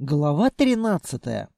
Глава тринадцатая.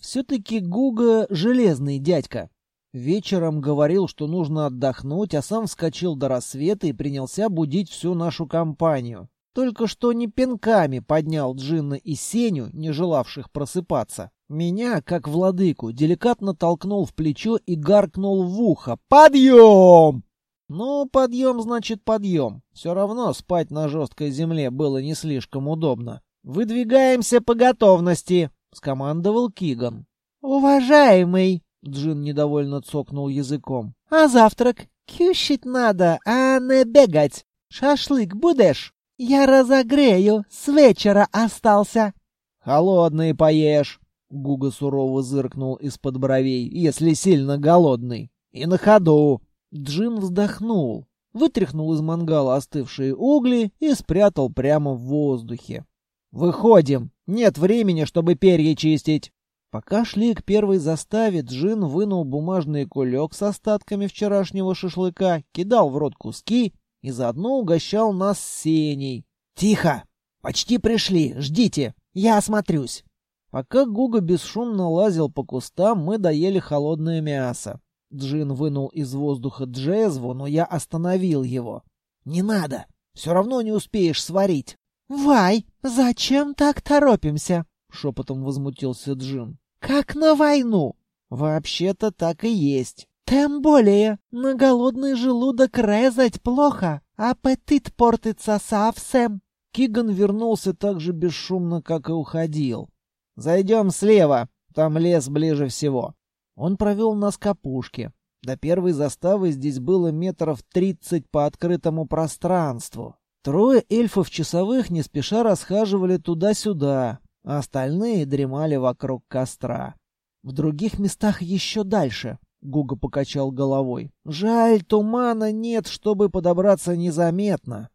Все-таки Гуга железный дядька. Вечером говорил, что нужно отдохнуть, а сам вскочил до рассвета и принялся будить всю нашу компанию. Только что не пинками поднял Джинна и Сеню, не желавших просыпаться. Меня, как владыку, деликатно толкнул в плечо и гаркнул в ухо. «Подъем!» Ну, подъем значит подъем. Все равно спать на жесткой земле было не слишком удобно. «Выдвигаемся по готовности», — скомандовал Киган. «Уважаемый!» — Джин недовольно цокнул языком. «А завтрак? Кющить надо, а не бегать. Шашлык будешь? Я разогрею, с вечера остался». «Холодный поешь», — Гуга сурово зыркнул из-под бровей, «если сильно голодный. И на ходу». Джин вздохнул, вытряхнул из мангала остывшие угли и спрятал прямо в воздухе. «Выходим! Нет времени, чтобы перья чистить!» Пока шли к первой заставе, Джин вынул бумажный кулек с остатками вчерашнего шашлыка, кидал в рот куски и заодно угощал нас сеней. «Тихо! Почти пришли! Ждите! Я осмотрюсь!» Пока Гуга бесшумно лазил по кустам, мы доели холодное мясо. Джин вынул из воздуха джезву, но я остановил его. «Не надо! Все равно не успеешь сварить!» «Вай, зачем так торопимся?» — шепотом возмутился Джин. «Как на войну!» «Вообще-то так и есть». «Тем более, на голодный желудок резать плохо, аппетит портится совсем». Киган вернулся так же бесшумно, как и уходил. «Зайдем слева, там лес ближе всего». Он провел нас к опушке. До первой заставы здесь было метров тридцать по открытому пространству. Трое эльфов-часовых не спеша расхаживали туда-сюда, а остальные дремали вокруг костра. В других местах еще дальше, — Гуга покачал головой. Жаль, тумана нет, чтобы подобраться незаметно.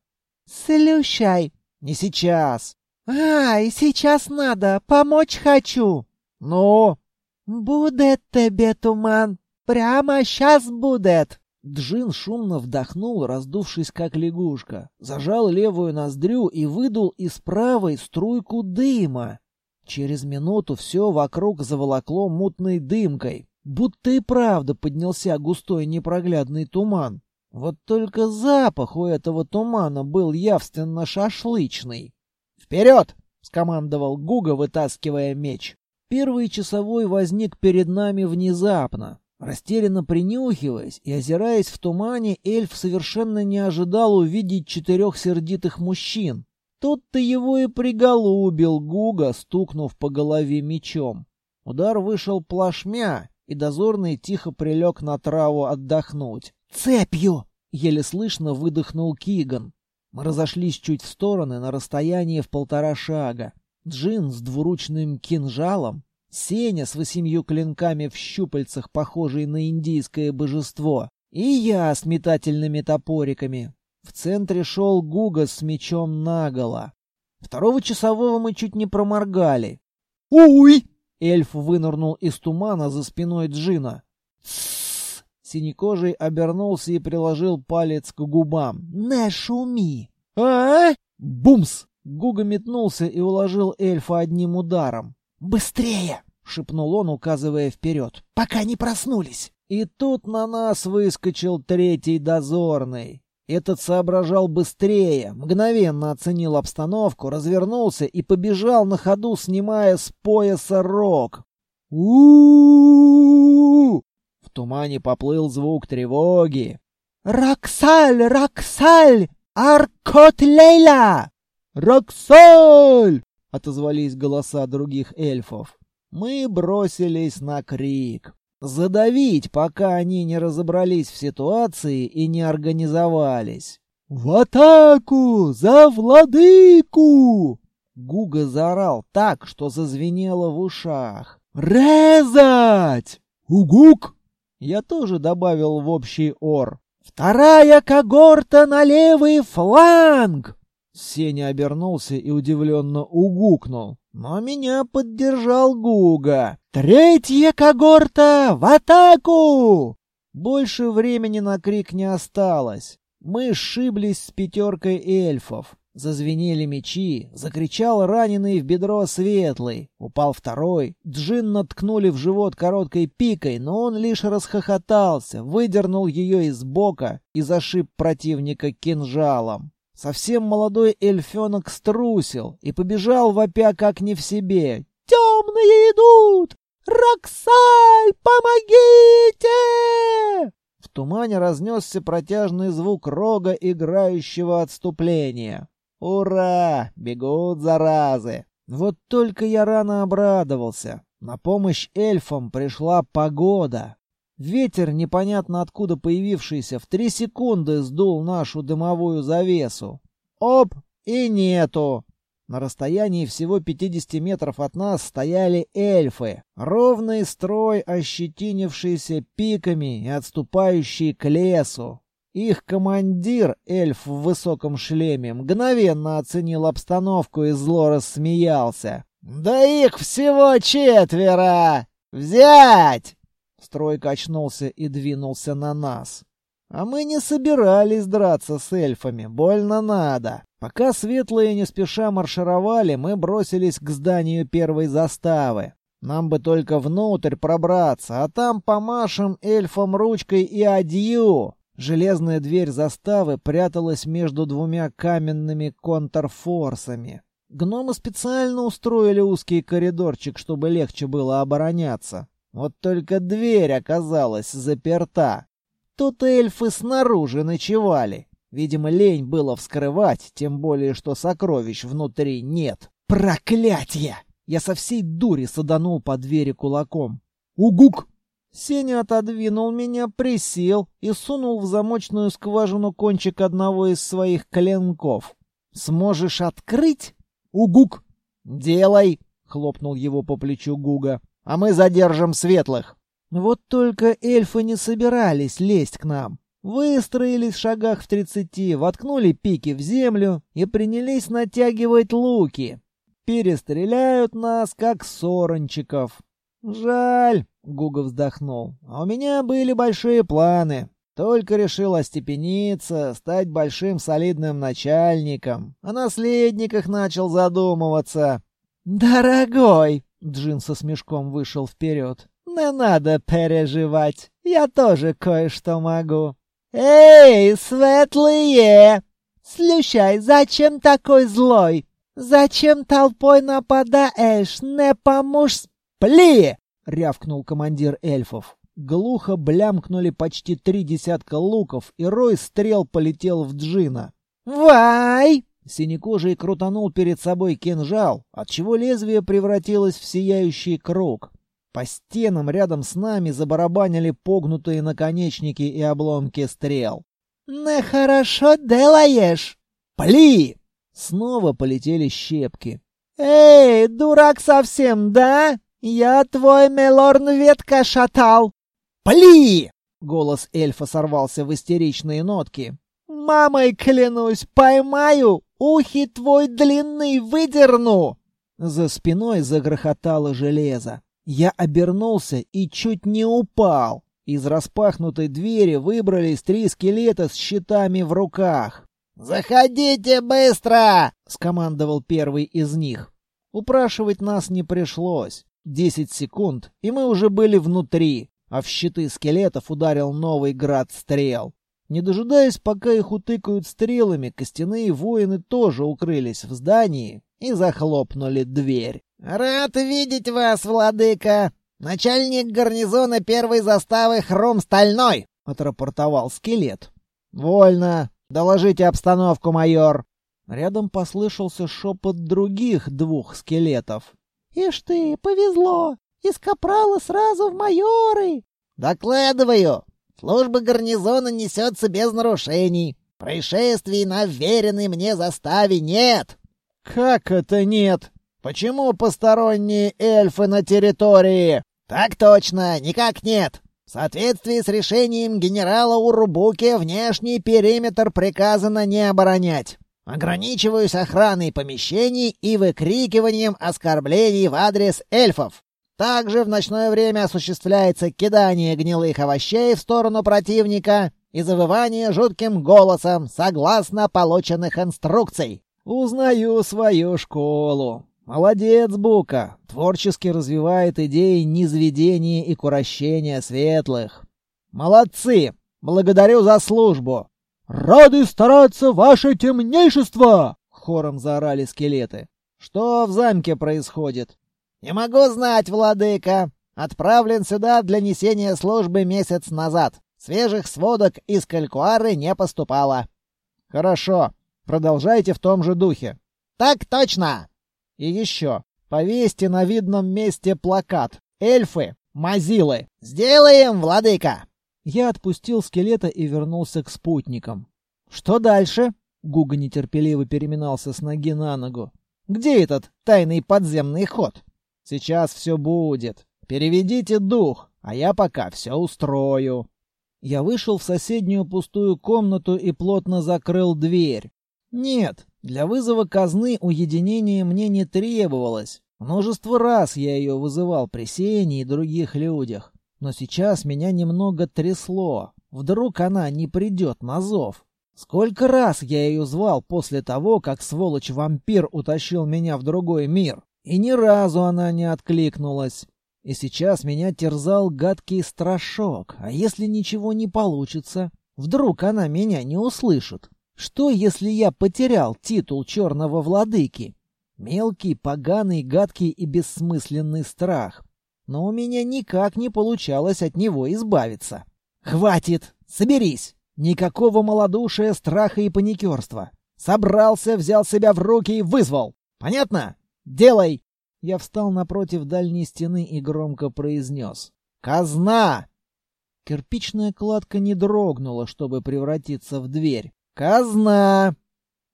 Слющай. Не сейчас. Ай, сейчас надо, помочь хочу. Ну? Будет тебе туман, прямо сейчас будет. Джин шумно вдохнул, раздувшись как лягушка, зажал левую ноздрю и выдул из правой струйку дыма. Через минуту все вокруг заволокло мутной дымкой, будто и правда поднялся густой непроглядный туман. Вот только запах у этого тумана был явственно шашлычный. «Вперед!» — скомандовал Гуга, вытаскивая меч. Первый часовой возник перед нами внезапно. Растерянно принюхиваясь и озираясь в тумане, эльф совершенно не ожидал увидеть четырех сердитых мужчин. Тут-то его и приголубил Гуга, стукнув по голове мечом. Удар вышел плашмя, и дозорный тихо прилег на траву отдохнуть. «Цепью!» — еле слышно выдохнул Киган. Мы разошлись чуть в стороны на расстоянии в полтора шага. Джин с двуручным кинжалом, Сеня с восемью клинками в щупальцах, похожий на индийское божество, и я с метательными топориками. В центре шел Гуга с мечом наголо. Второго часового мы чуть не проморгали. «Уй!» — эльф вынырнул из тумана за спиной Джина. «Тссс!» — синекожий обернулся и приложил палец к губам. «Не шуми!» а Бумс! Гуга метнулся и уложил эльфа одним ударом. «Быстрее!» — шепнул он, указывая вперед. «Пока не проснулись!» И тут на нас выскочил третий дозорный. Этот соображал быстрее, мгновенно оценил обстановку, развернулся и побежал на ходу, снимая с пояса рог. у В тумане поплыл звук тревоги. «Роксаль! Роксаль! Аркот Лейла!» «Роксаль!» Отозвались голоса других эльфов. Мы бросились на крик. Задавить, пока они не разобрались в ситуации и не организовались. «В атаку! За владыку!» Гуга заорал так, что зазвенело в ушах. «Резать! Угук!» Я тоже добавил в общий ор. «Вторая когорта на левый фланг!» Сеня обернулся и удивленно угукнул. Но меня поддержал Гуга. «Третья когорта! В атаку!» Больше времени на крик не осталось. Мы сшиблись с пятеркой эльфов. Зазвенели мечи, закричал раненый в бедро светлый. Упал второй. Джин наткнули в живот короткой пикой, но он лишь расхохотался, выдернул ее из бока и зашиб противника кинжалом. Совсем молодой эльфенок струсил и побежал вопя как не в себе. «Темные идут! Роксаль, помогите!» В тумане разнесся протяжный звук рога играющего отступления. Ура! Бегут заразы! Вот только я рано обрадовался. На помощь эльфам пришла погода. Ветер, непонятно откуда появившийся, в три секунды сдул нашу дымовую завесу. Оп! И нету! На расстоянии всего 50 метров от нас стояли эльфы. Ровный строй, ощетинившийся пиками и отступающий к лесу. Их командир, эльф в высоком шлеме, мгновенно оценил обстановку и зло рассмеялся. «Да их всего четверо! Взять!» Строй качнулся и двинулся на нас. А мы не собирались драться с эльфами, больно надо. Пока светлые не спеша маршировали, мы бросились к зданию первой заставы. Нам бы только внутрь пробраться, а там помашем эльфам ручкой и адью. Железная дверь заставы пряталась между двумя каменными контрфорсами. Гномы специально устроили узкий коридорчик, чтобы легче было обороняться. Вот только дверь оказалась заперта. Тут эльфы снаружи ночевали. Видимо, лень было вскрывать, тем более, что сокровищ внутри нет. Проклятье! Я со всей дури саданул по двери кулаком. «Угук!» Сеня отодвинул меня, присел и сунул в замочную скважину кончик одного из своих клинков. «Сможешь открыть?» «Угук!» «Делай!» — хлопнул его по плечу Гуга. «А мы задержим светлых!» Вот только эльфы не собирались лезть к нам. Выстроились в шагах в тридцати, воткнули пики в землю и принялись натягивать луки. Перестреляют нас, как сорончиков. Жаль, Гуга вздохнул. «А у меня были большие планы. Только решил остепениться, стать большим солидным начальником. О наследниках начал задумываться». «Дорогой!» — Джин со смешком вышел вперед. «Не надо переживать. Я тоже кое-что могу». «Эй, светлые! Слушай, зачем такой злой? Зачем толпой нападаешь? Не поможешь? Пли!» — рявкнул командир эльфов. Глухо блямкнули почти три десятка луков, и рой стрел полетел в Джина. «Вай!» Синекожий крутанул перед собой кинжал, отчего лезвие превратилось в сияющий круг. По стенам рядом с нами забарабанили погнутые наконечники и обломки стрел. «Нехорошо делаешь!» «Пли!» Снова полетели щепки. «Эй, дурак совсем, да?» «Я твой мелорн ветка шатал!» «Пли!» — голос эльфа сорвался в истеричные нотки. «Мамой клянусь, поймаю! Ухи твой длинный выдерну!» За спиной загрохотало железо. Я обернулся и чуть не упал. Из распахнутой двери выбрались три скелета с щитами в руках. «Заходите быстро!» — скомандовал первый из них. Упрашивать нас не пришлось. Десять секунд, и мы уже были внутри, а в щиты скелетов ударил новый град стрел. Не дожидаясь, пока их утыкают стрелами, костяные воины тоже укрылись в здании и захлопнули дверь. «Рад видеть вас, владыка! Начальник гарнизона первой заставы Хром Стальной!» — отрапортовал скелет. «Вольно! Доложите обстановку, майор!» Рядом послышался шепот других двух скелетов. «Ишь ты, повезло! Из капрала сразу в майоры!» «Докладываю! Служба гарнизона несется без нарушений. Происшествий на вверенной мне заставе нет!» «Как это нет? Почему посторонние эльфы на территории?» «Так точно, никак нет!» В соответствии с решением генерала Урубуки внешний периметр приказано не оборонять. Ограничиваюсь охраной помещений и выкрикиванием оскорблений в адрес эльфов. Также в ночное время осуществляется кидание гнилых овощей в сторону противника и завывание жутким голосом согласно полученных инструкций. Узнаю свою школу. Молодец, Бука. Творчески развивает идеи низведения и курощения светлых. Молодцы. Благодарю за службу. Рады стараться, ваше темнейшество! Хором заорали скелеты. Что в замке происходит? Не могу знать, владыка. Отправлен сюда для несения службы месяц назад. Свежих сводок из Калькуары не поступало. Хорошо. Продолжайте в том же духе. Так точно. И еще. Повесьте на видном месте плакат. Эльфы, мазилы. Сделаем, владыка. Я отпустил скелета и вернулся к спутникам. Что дальше? Гуга нетерпеливо переминался с ноги на ногу. Где этот тайный подземный ход? Сейчас все будет. Переведите дух, а я пока все устрою. Я вышел в соседнюю пустую комнату и плотно закрыл дверь. Нет, для вызова казны уединения мне не требовалось. Множество раз я ее вызывал при Сене и других людях. Но сейчас меня немного трясло. Вдруг она не придет на зов. Сколько раз я ее звал после того, как сволочь-вампир утащил меня в другой мир, и ни разу она не откликнулась. И сейчас меня терзал гадкий страшок. А если ничего не получится? Вдруг она меня не услышит? Что, если я потерял титул черного владыки? Мелкий, поганый, гадкий и бессмысленный страх. Но у меня никак не получалось от него избавиться. «Хватит! Соберись! Никакого малодушия, страха и паникерства! Собрался, взял себя в руки и вызвал! Понятно? Делай!» Я встал напротив дальней стены и громко произнес. «Казна!» Кирпичная кладка не дрогнула, чтобы превратиться в дверь. «Казна!»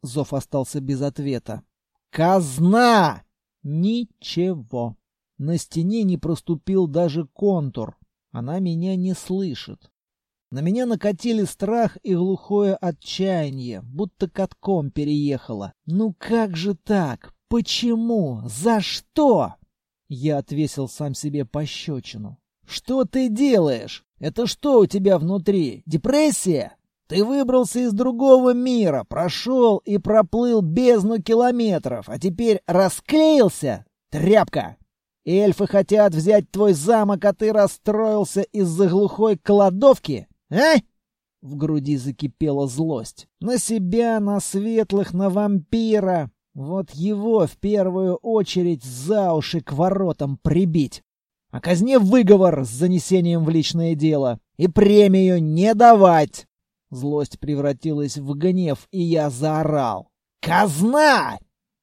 Зов остался без ответа. «Казна!» Ничего. На стене не проступил даже контур. Она меня не слышит. На меня накатили страх и глухое отчаяние, будто катком переехала. Ну как же так? Почему? За что? Я отвесил сам себе пощечину. Что ты делаешь? Это что у тебя внутри? Депрессия? Ты выбрался из другого мира, прошел и проплыл бездну километров, а теперь расклеился? Тряпка! Эльфы хотят взять твой замок, а ты расстроился из-за глухой кладовки? А? В груди закипела злость. На себя, на светлых, на вампира. Вот его в первую очередь за уши к воротам прибить. А казне выговор с занесением в личное дело. И премию не давать. Злость превратилась в гнев, и я заорал. «Казна!»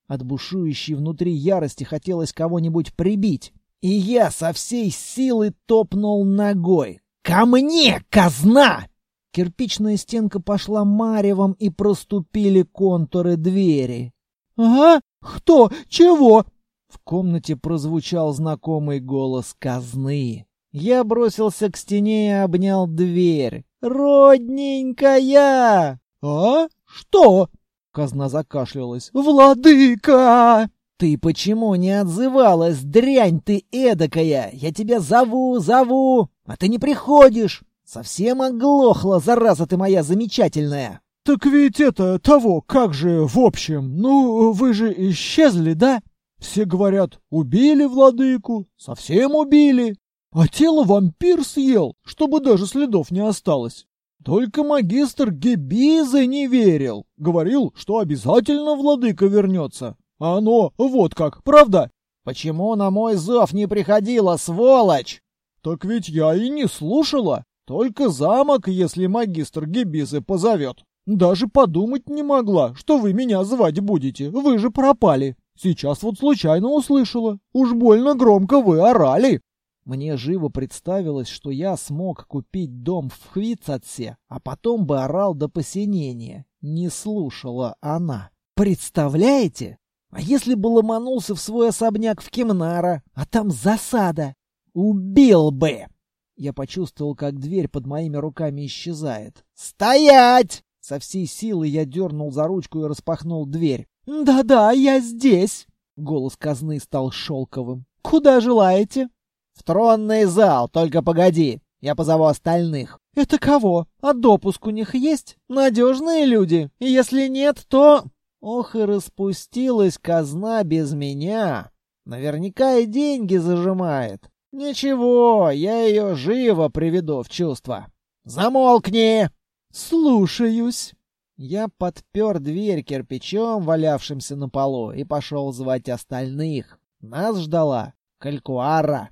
От бушующей внутри ярости хотелось кого-нибудь прибить. И я со всей силы топнул ногой. «Ко мне, казна!» Кирпичная стенка пошла маревом, и проступили контуры двери. «Ага? Кто? Чего?» В комнате прозвучал знакомый голос казны. Я бросился к стене и обнял дверь. «Родненькая!» «А? Что?» Казна закашлялась. «Владыка!» «Ты почему не отзывалась, дрянь ты эдакая? Я тебя зову, зову, а ты не приходишь! Совсем оглохла, зараза ты моя замечательная!» «Так ведь это того, как же, в общем, ну, вы же исчезли, да? Все говорят, убили владыку, совсем убили, а тело вампир съел, чтобы даже следов не осталось. Только магистр Гебизы не верил, говорил, что обязательно владыка вернется. А оно вот как, правда? Почему на мой зов не приходила, сволочь? Так ведь я и не слушала. Только замок, если магистр Гебизы позовет. Даже подумать не могла, что вы меня звать будете. Вы же пропали. Сейчас вот случайно услышала. Уж больно громко вы орали. Мне живо представилось, что я смог купить дом в Хвицатсе, а потом бы орал до посинения. Не слушала она. Представляете? А если бы ломанулся в свой особняк в Кемнара, а там засада? Убил бы! Я почувствовал, как дверь под моими руками исчезает. «Стоять!» Со всей силы я дернул за ручку и распахнул дверь. «Да-да, я здесь!» Голос казны стал шелковым. «Куда желаете?» «В тронный зал, только погоди, я позову остальных». «Это кого? А допуск у них есть? Надежные люди? Если нет, то...» Ох и распустилась казна без меня. Наверняка и деньги зажимает. Ничего, я ее живо приведу в чувство. Замолкни! Слушаюсь. Я подпер дверь кирпичом, валявшимся на полу, и пошел звать остальных. Нас ждала Калькуара.